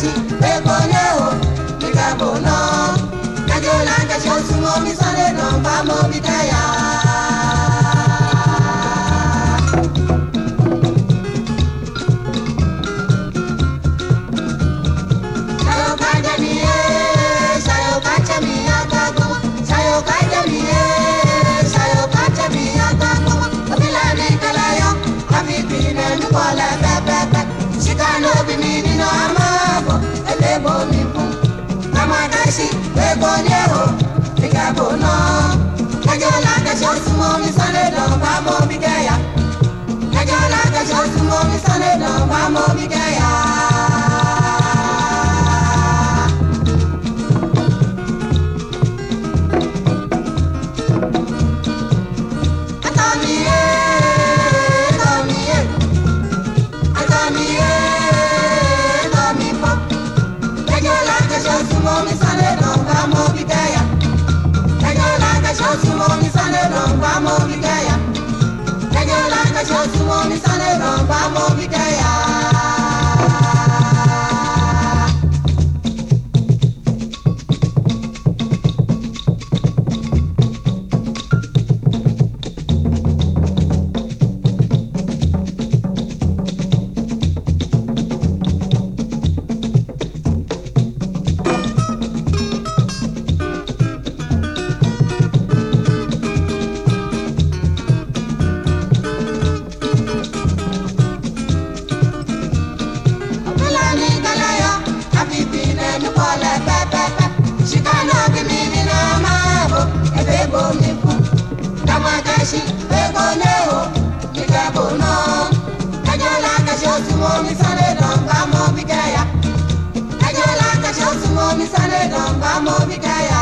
hoje é nós. mo bi ya ẹjọ́ lájọṣọ tí mo fi sọlẹ dàn bá mo ya. Atami ye, atami ojoojúmọ́ ní sunday bàbá mọ́ mi dẹ́yà. bomi fún kamagashi egole o ìjẹ̀bù náà mi sálẹ̀ dọ̀nbà mi sálẹ̀ dọ̀nbà mọ́ bí kẹ́yà. Just one, Miss Allen, Mamma, Vicaya.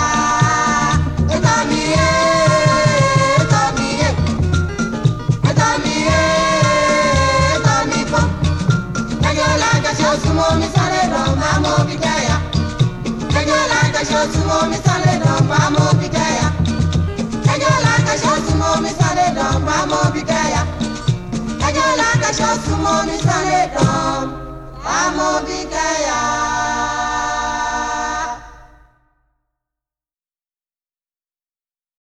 Can you like a shot to precious to money, I'm a big guy.